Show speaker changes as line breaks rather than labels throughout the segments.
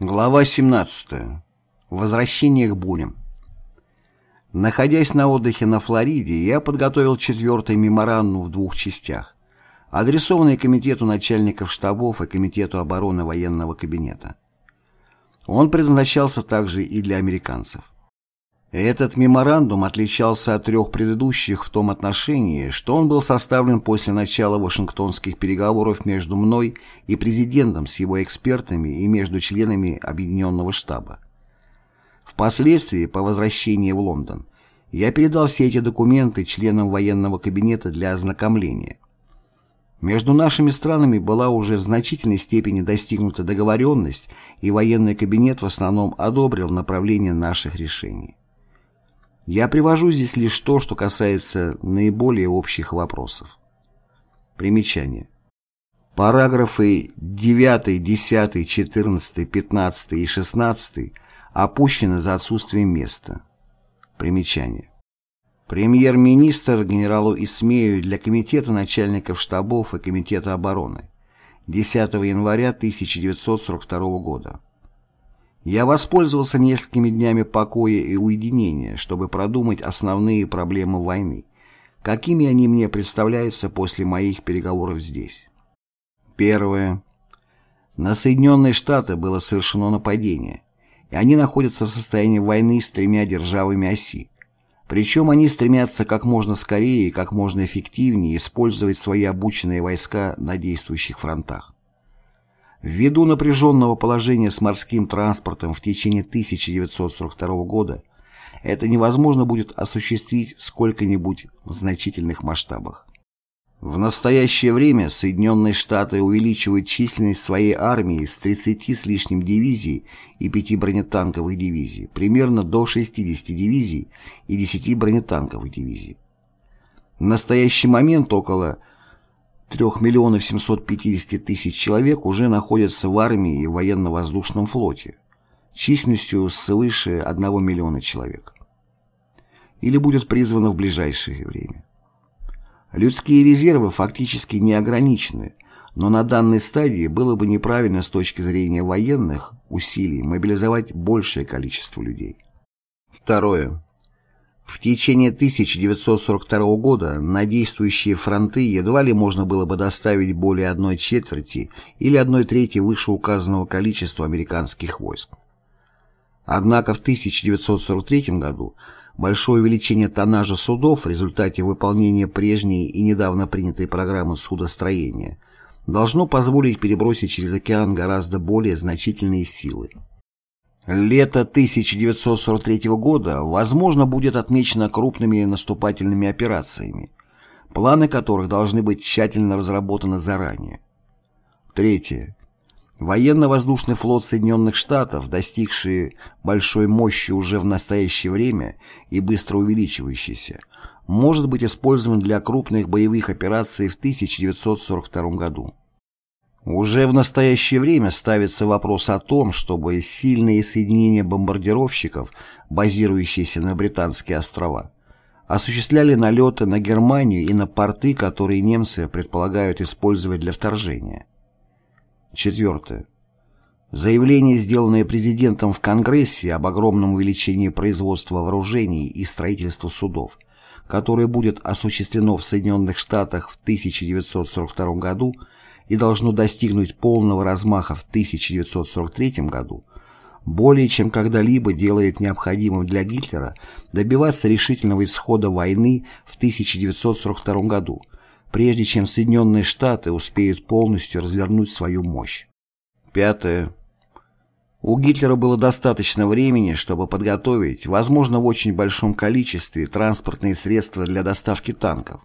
Глава 17. Возвращение к бурям. Находясь на отдыхе на Флориде, я подготовил четвертый меморандум в двух частях, адресованный Комитету начальников штабов и Комитету обороны военного кабинета. Он предназначался также и для американцев. Этот меморандум отличался от трех предыдущих в том отношении, что он был составлен после начала Вашингтонских переговоров между мной и президентом с его экспертами и между членами Объединенного штаба. Впоследствии, по возвращении в Лондон, я передал все эти документы членам военного кабинета для ознакомления. Между нашими странами была уже в значительной степени достигнута договоренность, и военный кабинет в основном одобрил направление наших решений. Я привожу здесь лишь то, что касается наиболее общих вопросов. Примечание. Параграфы 9, 10, 14, 15 и 16 опущены за отсутствием места. Примечание. Премьер-министр генералу Исмею для Комитета начальников штабов и Комитета обороны 10 января 1942 года. Я воспользовался несколькими днями покоя и уединения, чтобы продумать основные проблемы войны, какими они мне представляются после моих переговоров здесь. Первое. На Соединенные Штаты было совершено нападение, и они находятся в состоянии войны с тремя державами оси. Причем они стремятся как можно скорее и как можно эффективнее использовать свои обученные войска на действующих фронтах. Ввиду напряженного положения с морским транспортом в течение 1942 года это невозможно будет осуществить в сколько-нибудь значительных масштабах. В настоящее время Соединенные Штаты увеличивают численность своей армии с 30 с лишним дивизий и 5 бронетанковых дивизий примерно до 60 дивизий и 10 бронетанковых дивизий. В настоящий момент около 3 миллионов 750 тысяч человек уже находятся в армии и военно-воздушном флоте, численностью свыше 1 миллиона человек. Или будет призвано в ближайшее время. Людские резервы фактически не ограничены, но на данной стадии было бы неправильно с точки зрения военных усилий мобилизовать большее количество людей. Второе. В течение 1942 года на действующие фронты едва ли можно было бы доставить более одной четверти или одной трети вышеуказанного количества американских войск. Однако в 1943 году большое увеличение тоннажа судов в результате выполнения прежней и недавно принятой программы судостроения должно позволить перебросить через океан гораздо более значительные силы. Лето 1943 года, возможно, будет отмечено крупными наступательными операциями, планы которых должны быть тщательно разработаны заранее. Третье. Военно-воздушный флот Соединенных Штатов, достигший большой мощи уже в настоящее время и быстро увеличивающийся, может быть использован для крупных боевых операций в 1942 году. Уже в настоящее время ставится вопрос о том, чтобы сильные соединения бомбардировщиков, базирующиеся на Британские острова, осуществляли налеты на Германию и на порты, которые немцы предполагают использовать для вторжения. Четвертое. Заявление, сделанное президентом в Конгрессе об огромном увеличении производства вооружений и строительства судов, которое будет осуществлено в Соединенных Штатах в 1942 году, и должно достигнуть полного размаха в 1943 году, более чем когда-либо делает необходимым для Гитлера добиваться решительного исхода войны в 1942 году, прежде чем Соединенные Штаты успеют полностью развернуть свою мощь. Пятое. У Гитлера было достаточно времени, чтобы подготовить, возможно, в очень большом количестве, транспортные средства для доставки танков,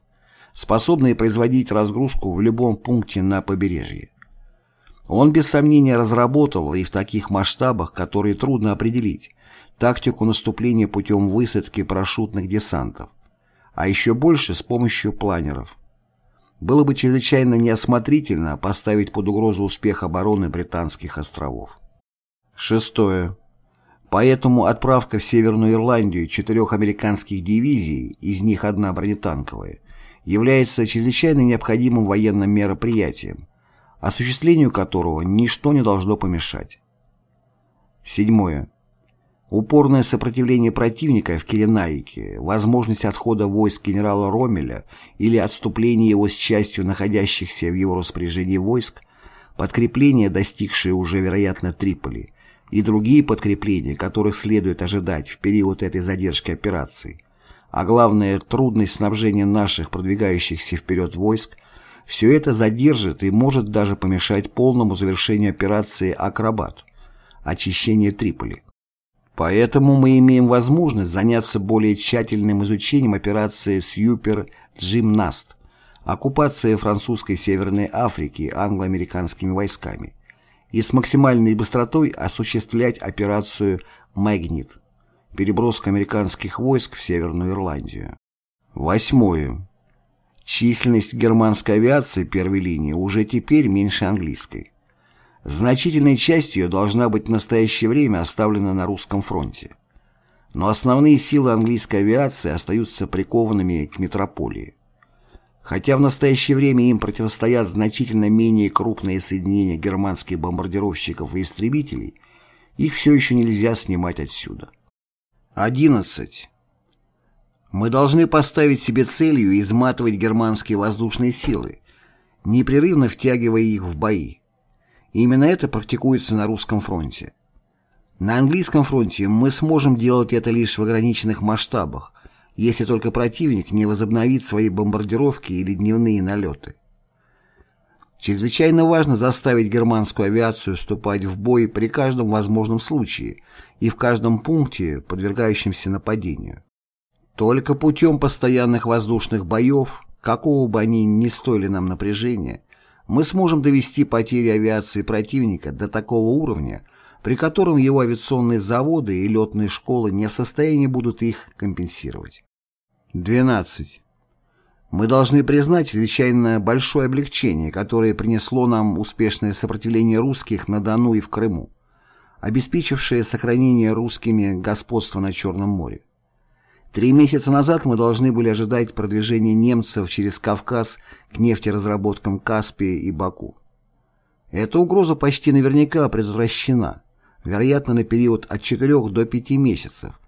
способные производить разгрузку в любом пункте на побережье. Он без сомнения разработал и в таких масштабах, которые трудно определить, тактику наступления путем высадки парашютных десантов, а еще больше с помощью планеров. Было бы чрезвычайно неосмотрительно поставить под угрозу успех обороны Британских островов. Шестое. Поэтому отправка в Северную Ирландию четырех американских дивизий, из них одна бронетанковая, является чрезвычайно необходимым военным мероприятием, осуществлению которого ничто не должно помешать. Седьмое. Упорное сопротивление противника в Киренаике, возможность отхода войск генерала Ромеля или отступление его с частью находящихся в его распоряжении войск, подкрепления, достигшие уже, вероятно, Триполи, и другие подкрепления, которых следует ожидать в период этой задержки операции, а главное, трудность снабжения наших продвигающихся вперед войск, все это задержит и может даже помешать полному завершению операции «Акробат» – очищение Триполи. Поэтому мы имеем возможность заняться более тщательным изучением операции «Сьюпер Джимнаст» – оккупация французской Северной Африки англо-американскими войсками, и с максимальной быстротой осуществлять операцию «Магнит» – переброска американских войск в Северную Ирландию. Восьмое. Численность германской авиации первой линии уже теперь меньше английской. Значительная часть ее должна быть в настоящее время оставлена на русском фронте. Но основные силы английской авиации остаются прикованными к метрополии. Хотя в настоящее время им противостоят значительно менее крупные соединения германских бомбардировщиков и истребителей, их все еще нельзя снимать отсюда. 11. Мы должны поставить себе целью изматывать германские воздушные силы, непрерывно втягивая их в бои. Именно это практикуется на русском фронте. На английском фронте мы сможем делать это лишь в ограниченных масштабах, если только противник не возобновит свои бомбардировки или дневные налеты. Чрезвычайно важно заставить германскую авиацию вступать в бой при каждом возможном случае и в каждом пункте, подвергающемся нападению. Только путем постоянных воздушных боев, какого бы они ни стоили нам напряжения, мы сможем довести потери авиации противника до такого уровня, при котором его авиационные заводы и летные школы не в состоянии будут их компенсировать. 12. Мы должны признать чрезвычайно большое облегчение, которое принесло нам успешное сопротивление русских на Дону и в Крыму, обеспечившее сохранение русскими господства на Черном море. Три месяца назад мы должны были ожидать продвижения немцев через Кавказ к нефтеразработкам Каспия и Баку. Эта угроза почти наверняка предотвращена, вероятно, на период от 4 до 5 месяцев,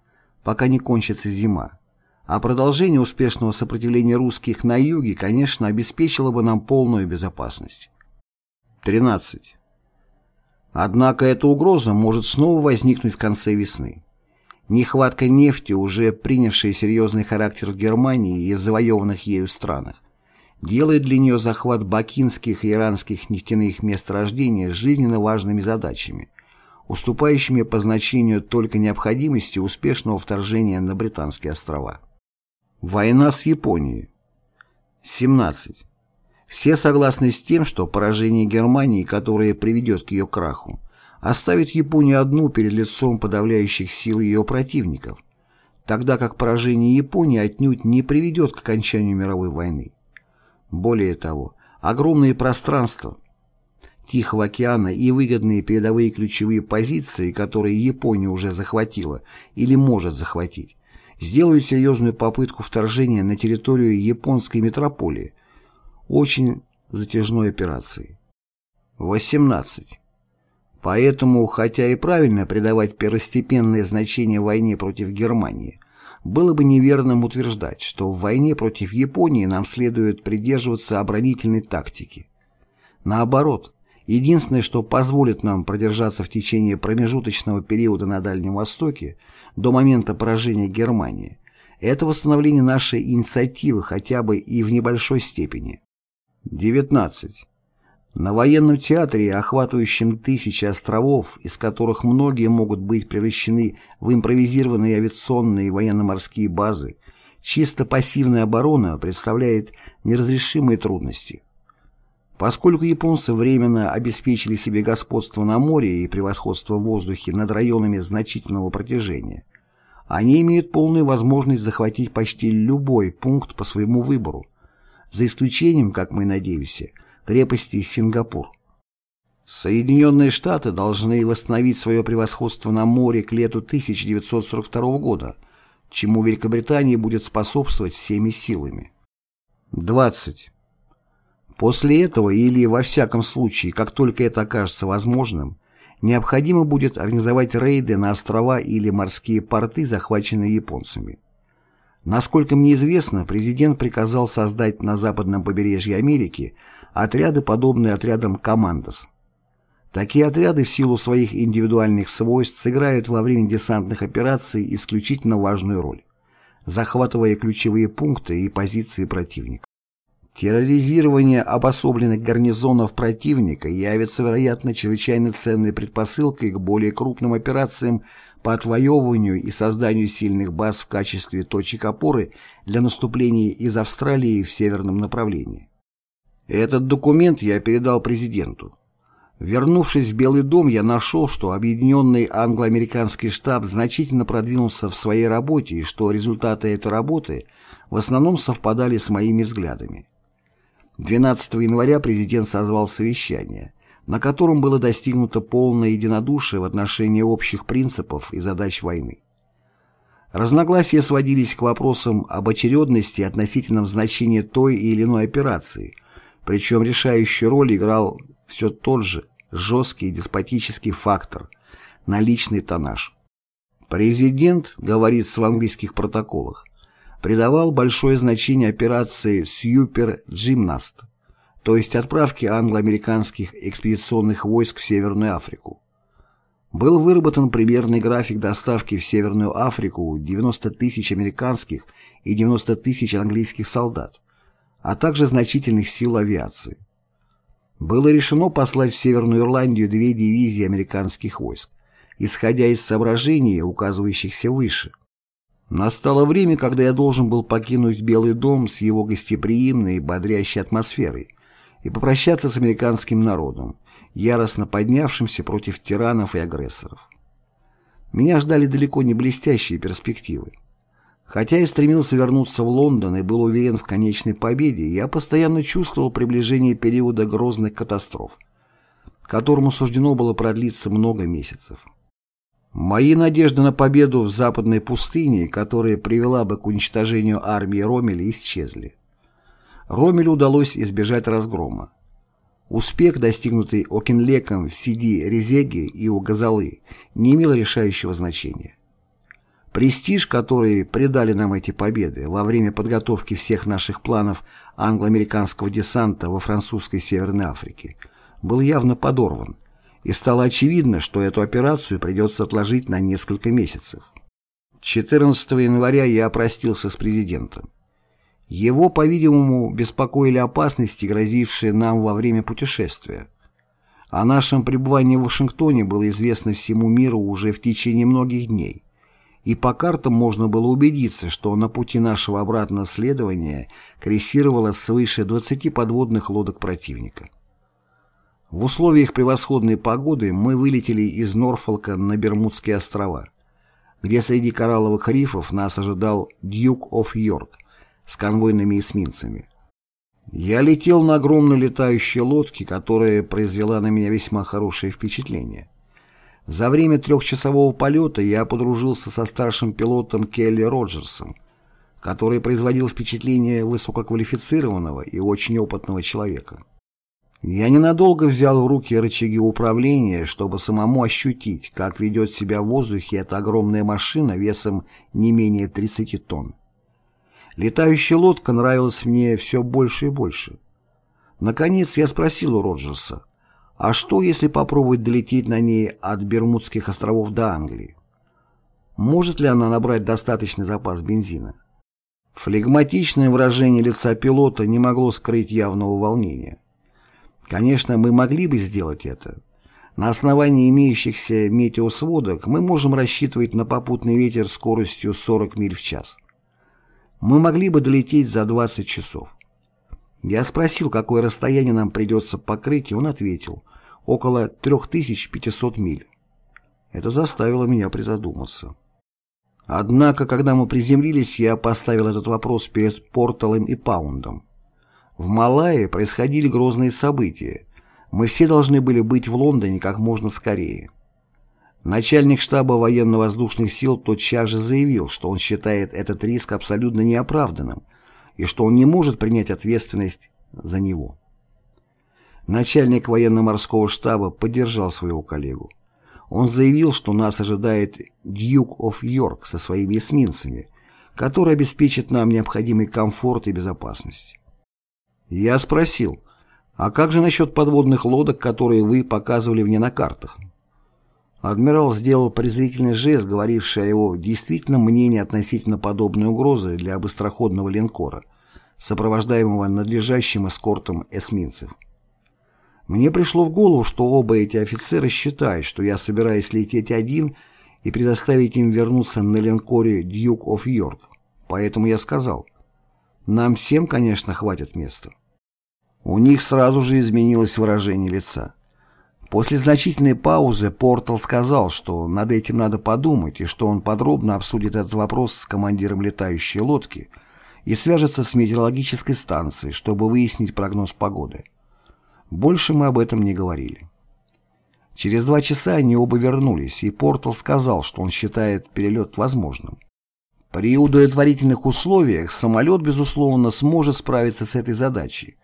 пока не кончится зима. А продолжение успешного сопротивления русских на юге, конечно, обеспечило бы нам полную безопасность. 13. Однако эта угроза может снова возникнуть в конце весны. Нехватка нефти, уже принявшая серьезный характер в Германии и завоеванных ею странах, делает для нее захват бакинских и иранских нефтяных месторождений жизненно важными задачами, уступающими по значению только необходимости успешного вторжения на Британские острова. Война с Японией. 17. Все согласны с тем, что поражение Германии, которое приведет к ее краху, оставит Японию одну перед лицом подавляющих сил ее противников, тогда как поражение Японии отнюдь не приведет к окончанию мировой войны. Более того, огромные пространства Тихого океана и выгодные передовые ключевые позиции, которые Япония уже захватила или может захватить, сделают серьезную попытку вторжения на территорию японской метрополии, очень затяжной операции. 18. Поэтому, хотя и правильно придавать первостепенное значение войне против Германии, было бы неверным утверждать, что в войне против Японии нам следует придерживаться оборонительной тактики. Наоборот, единственное, что позволит нам продержаться в течение промежуточного периода на Дальнем Востоке до момента поражения Германии, это восстановление нашей инициативы хотя бы и в небольшой степени. 19. На военном театре, охватывающем тысячи островов, из которых многие могут быть превращены в импровизированные авиационные и военно-морские базы, чисто пассивная оборона представляет неразрешимые трудности. Поскольку японцы временно обеспечили себе господство на море и превосходство в воздухе над районами значительного протяжения, они имеют полную возможность захватить почти любой пункт по своему выбору, за исключением, как мы надеемся, крепости Сингапур. Соединенные Штаты должны восстановить свое превосходство на море к лету 1942 года, чему Великобритания будет способствовать всеми силами. 20. После этого или, во всяком случае, как только это окажется возможным, необходимо будет организовать рейды на острова или морские порты, захваченные японцами. Насколько мне известно, президент приказал создать на западном побережье Америки отряды, подобные отрядам «Командос». Такие отряды в силу своих индивидуальных свойств сыграют во время десантных операций исключительно важную роль, захватывая ключевые пункты и позиции противника. Терроризирование обособленных гарнизонов противника явится, вероятно, чрезвычайно ценной предпосылкой к более крупным операциям по отвоевыванию и созданию сильных баз в качестве точек опоры для наступления из Австралии в северном направлении. Этот документ я передал президенту. Вернувшись в Белый дом, я нашел, что объединенный англо-американский штаб значительно продвинулся в своей работе и что результаты этой работы в основном совпадали с моими взглядами. 12 января президент созвал совещание, на котором было достигнуто полное единодушие в отношении общих принципов и задач войны. Разногласия сводились к вопросам об очередности и относительном значении той или иной операции, причем решающую роль играл все тот же жесткий деспотический фактор – наличный тоннаж. Президент, говорится в английских протоколах, придавал большое значение операции «Сьюпер Джимнаст», то есть отправке англо-американских экспедиционных войск в Северную Африку. Был выработан примерный график доставки в Северную Африку 90 тысяч американских и 90 тысяч английских солдат, а также значительных сил авиации. Было решено послать в Северную Ирландию две дивизии американских войск, исходя из соображений, указывающихся выше – Настало время, когда я должен был покинуть Белый дом с его гостеприимной и бодрящей атмосферой и попрощаться с американским народом, яростно поднявшимся против тиранов и агрессоров. Меня ждали далеко не блестящие перспективы. Хотя я стремился вернуться в Лондон и был уверен в конечной победе, я постоянно чувствовал приближение периода грозных катастроф, которому суждено было продлиться много месяцев. Мои надежды на победу в западной пустыне, которая привела бы к уничтожению армии Ромеля, исчезли. Ромелю удалось избежать разгрома. Успех, достигнутый Окинлеком в Сиди-Резеге и у Газалы, не имел решающего значения. Престиж, который придали нам эти победы во время подготовки всех наших планов англо-американского десанта во французской Северной Африке, был явно подорван, и стало очевидно, что эту операцию придется отложить на несколько месяцев. 14 января я простился с президентом. Его, по-видимому, беспокоили опасности, грозившие нам во время путешествия. О нашем пребывании в Вашингтоне было известно всему миру уже в течение многих дней, и по картам можно было убедиться, что на пути нашего обратного следования крейсировало свыше 20 подводных лодок противника. В условиях превосходной погоды мы вылетели из Норфолка на Бермудские острова, где среди коралловых рифов нас ожидал Дьюк оф Йорк с конвойными эсминцами. Я летел на огромной летающей лодке, которая произвела на меня весьма хорошее впечатление. За время трехчасового полета я подружился со старшим пилотом Келли Роджерсом, который производил впечатление высококвалифицированного и очень опытного человека. Я ненадолго взял в руки рычаги управления, чтобы самому ощутить, как ведет себя в воздухе эта огромная машина весом не менее 30 тонн. Летающая лодка нравилась мне все больше и больше. Наконец я спросил у Роджерса, а что, если попробовать долететь на ней от Бермудских островов до Англии? Может ли она набрать достаточный запас бензина? Флегматичное выражение лица пилота не могло скрыть явного волнения. Конечно, мы могли бы сделать это. На основании имеющихся метеосводок мы можем рассчитывать на попутный ветер скоростью 40 миль в час. Мы могли бы долететь за 20 часов. Я спросил, какое расстояние нам придется покрыть, и он ответил – около 3500 миль. Это заставило меня призадуматься. Однако, когда мы приземлились, я поставил этот вопрос перед Порталом и Паундом. В Малайи происходили грозные события. Мы все должны были быть в Лондоне как можно скорее. Начальник штаба военно-воздушных сил тотчас же заявил, что он считает этот риск абсолютно неоправданным и что он не может принять ответственность за него. Начальник военно-морского штаба поддержал своего коллегу. Он заявил, что нас ожидает Дьюк оф Йорк со своими эсминцами, который обеспечит нам необходимый комфорт и безопасность. Я спросил, а как же насчет подводных лодок, которые вы показывали мне на картах? Адмирал сделал презрительный жест, говоривший о его действительном мнении относительно подобной угрозы для быстроходного линкора, сопровождаемого надлежащим эскортом эсминцев. Мне пришло в голову, что оба эти офицера считают, что я собираюсь лететь один и предоставить им вернуться на линкоре «Дьюк оф Йорк». Поэтому я сказал, нам всем, конечно, хватит места. У них сразу же изменилось выражение лица. После значительной паузы Портал сказал, что над этим надо подумать и что он подробно обсудит этот вопрос с командиром летающей лодки и свяжется с метеорологической станцией, чтобы выяснить прогноз погоды. Больше мы об этом не говорили. Через два часа они оба вернулись, и Портал сказал, что он считает перелет возможным. При удовлетворительных условиях самолет, безусловно, сможет справиться с этой задачей.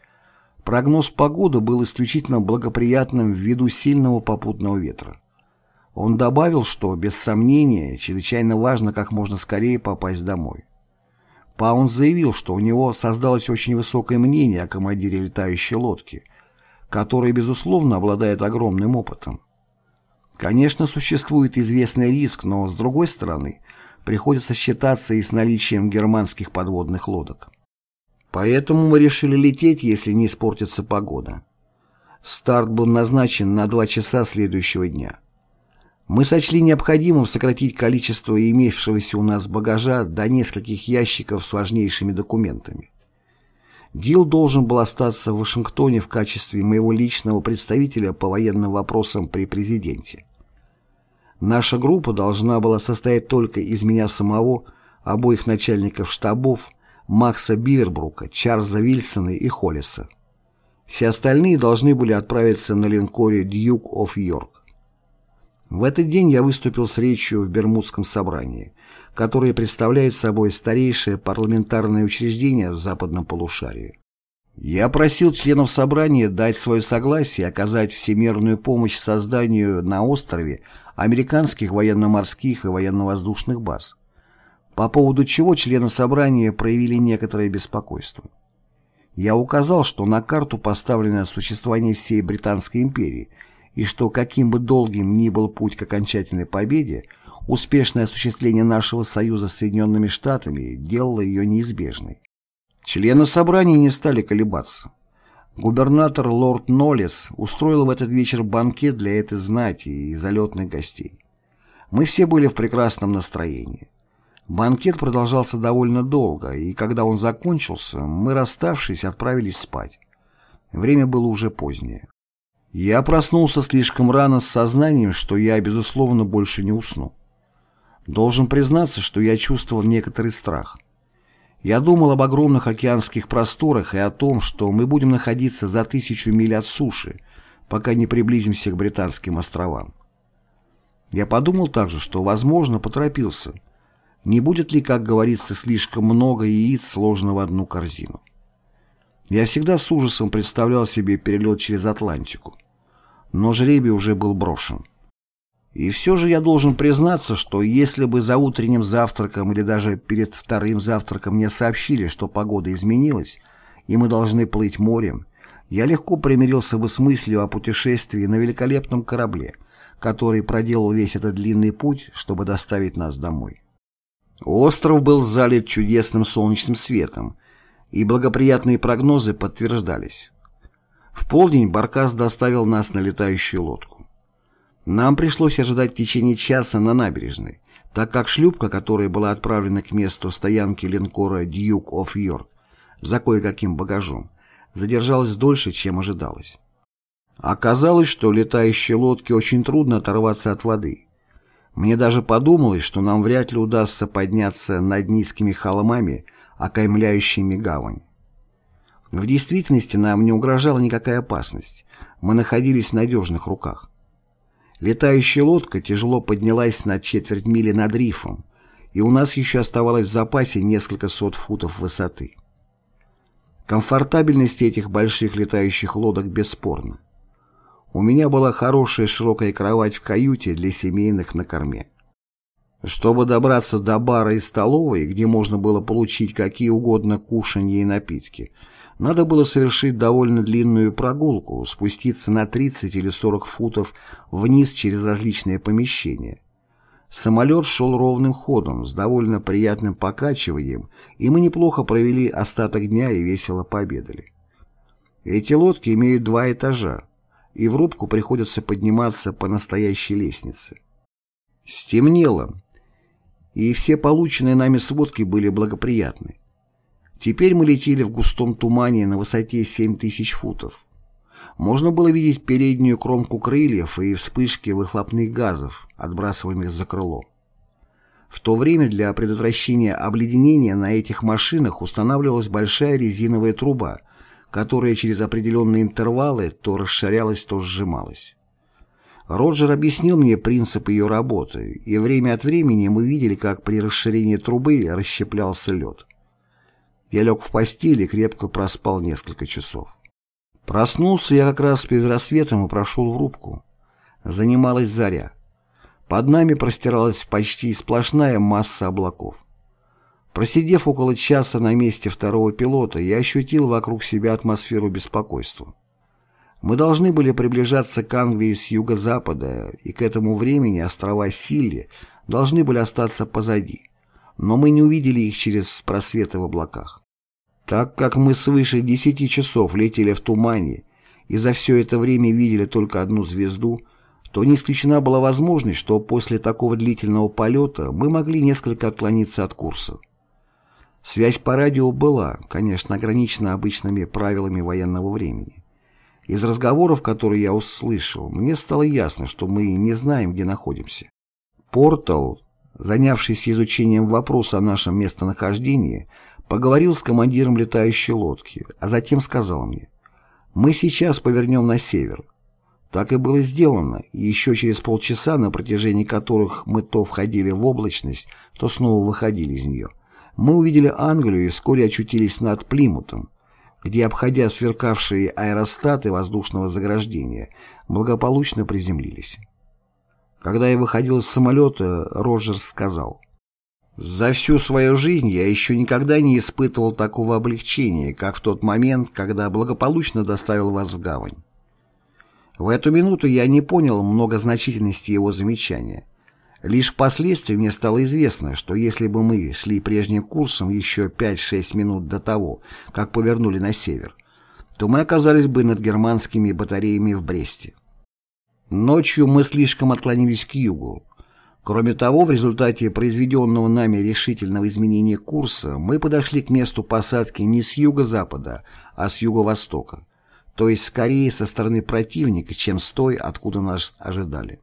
Прогноз погоды был исключительно благоприятным ввиду сильного попутного ветра. Он добавил, что, без сомнения, чрезвычайно важно как можно скорее попасть домой. Паун заявил, что у него создалось очень высокое мнение о командире летающей лодки – который, безусловно, обладает огромным опытом. Конечно, существует известный риск, но, с другой стороны, приходится считаться и с наличием германских подводных лодок. Поэтому мы решили лететь, если не испортится погода. Старт был назначен на два часа следующего дня. Мы сочли необходимым сократить количество имевшегося у нас багажа до нескольких ящиков с важнейшими документами. Дил должен был остаться в Вашингтоне в качестве моего личного представителя по военным вопросам при президенте. Наша группа должна была состоять только из меня самого, обоих начальников штабов, Макса Бивербрука, Чарльза Вильсона и Холлиса. Все остальные должны были отправиться на линкоре «Дьюк оф Йорк». В этот день я выступил с речью в Бермудском собрании, которое представляет собой старейшее парламентарное учреждение в западном полушарии. Я просил членов собрания дать свое согласие оказать всемирную помощь созданию на острове американских военно-морских и военно-воздушных баз, по поводу чего члены собрания проявили некоторое беспокойство. Я указал, что на карту поставлено существование всей Британской империи – и что каким бы долгим ни был путь к окончательной победе, успешное осуществление нашего союза с Соединенными Штатами делало ее неизбежной. Члены собрания не стали колебаться. Губернатор лорд Ноллес устроил в этот вечер банкет для этой знати и залетных гостей. Мы все были в прекрасном настроении. Банкет продолжался довольно долго, и когда он закончился, мы, расставшись, отправились спать. Время было уже позднее. Я проснулся слишком рано с сознанием, что я, безусловно, больше не усну. Должен признаться, что я чувствовал некоторый страх. Я думал об огромных океанских просторах и о том, что мы будем находиться за тысячу миль от суши, пока не приблизимся к Британским островам. Я подумал также, что, возможно, поторопился. Не будет ли, как говорится, слишком много яиц сложено в одну корзину? Я всегда с ужасом представлял себе перелет через Атлантику. Но жребий уже был брошен. И все же я должен признаться, что если бы за утренним завтраком или даже перед вторым завтраком мне сообщили, что погода изменилась, и мы должны плыть морем, я легко примирился бы с мыслью о путешествии на великолепном корабле, который проделал весь этот длинный путь, чтобы доставить нас домой. Остров был залит чудесным солнечным светом, и благоприятные прогнозы подтверждались. В полдень Баркас доставил нас на летающую лодку. Нам пришлось ожидать в течение часа на набережной, так как шлюпка, которая была отправлена к месту стоянки линкора «Дьюк оф Йорк» за кое-каким багажом, задержалась дольше, чем ожидалось. Оказалось, что летающей лодке очень трудно оторваться от воды. Мне даже подумалось, что нам вряд ли удастся подняться над низкими холмами, окаймляющими гавань. В действительности нам не угрожала никакая опасность. Мы находились в надежных руках. Летающая лодка тяжело поднялась на четверть мили над рифом, и у нас еще оставалось в запасе несколько сот футов высоты. Комфортабельность этих больших летающих лодок бесспорна. У меня была хорошая широкая кровать в каюте для семейных на корме. Чтобы добраться до бара и столовой, где можно было получить какие угодно кушанья и напитки, надо было совершить довольно длинную прогулку, спуститься на 30 или 40 футов вниз через различные помещения. Самолет шел ровным ходом, с довольно приятным покачиванием, и мы неплохо провели остаток дня и весело пообедали. Эти лодки имеют два этажа, и в рубку приходится подниматься по настоящей лестнице. Стемнело, и все полученные нами сводки были благоприятны. Теперь мы летели в густом тумане на высоте 7000 футов. Можно было видеть переднюю кромку крыльев и вспышки выхлопных газов, отбрасываемых за крыло. В то время для предотвращения обледенения на этих машинах устанавливалась большая резиновая труба, которая через определенные интервалы то расширялась, то сжималась. Роджер объяснил мне принцип ее работы, и время от времени мы видели, как при расширении трубы расщеплялся лед. Я лег в постель и крепко проспал несколько часов. Проснулся я как раз перед рассветом и прошел в рубку. Занималась заря. Под нами простиралась почти сплошная масса облаков. Просидев около часа на месте второго пилота, я ощутил вокруг себя атмосферу беспокойства. Мы должны были приближаться к Англии с юго-запада, и к этому времени острова Силли должны были остаться позади, но мы не увидели их через просветы в облаках. Так как мы свыше десяти часов летели в тумане и за все это время видели только одну звезду, то не исключена была возможность, что после такого длительного полета мы могли несколько отклониться от курса. Связь по радио была, конечно, ограничена обычными правилами военного времени. Из разговоров, которые я услышал, мне стало ясно, что мы не знаем, где находимся. Портал, занявшийся изучением вопроса о нашем местонахождении, поговорил с командиром летающей лодки, а затем сказал мне, «Мы сейчас повернем на север». Так и было сделано, и еще через полчаса, на протяжении которых мы то входили в облачность, то снова выходили из нее, мы увидели Англию и вскоре очутились над Плимутом, где, обходя сверкавшие аэростаты воздушного заграждения, благополучно приземлились. Когда я выходил из самолета, Роджерс сказал, «За всю свою жизнь я еще никогда не испытывал такого облегчения, как в тот момент, когда благополучно доставил вас в гавань». В эту минуту я не понял многозначительности его замечания. Лишь впоследствии мне стало известно, что если бы мы шли прежним курсом еще 5-6 минут до того, как повернули на север, то мы оказались бы над германскими батареями в Бресте. Ночью мы слишком отклонились к югу. Кроме того, в результате произведенного нами решительного изменения курса мы подошли к месту посадки не с юго-запада, а с юго-востока, то есть скорее со стороны противника, чем с той, откуда нас ожидали.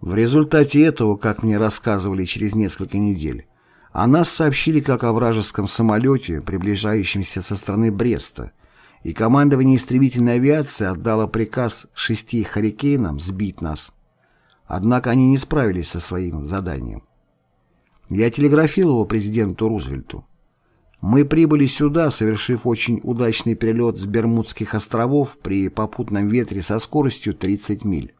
В результате этого, как мне рассказывали через несколько недель, о нас сообщили как о вражеском самолете, приближающемся со стороны Бреста, и командование истребительной авиации отдало приказ шести «Харикейнам» сбить нас. Однако они не справились со своим заданием. Я телеграфировал президенту Рузвельту. Мы прибыли сюда, совершив очень удачный перелет с Бермудских островов при попутном ветре со скоростью 30 миль.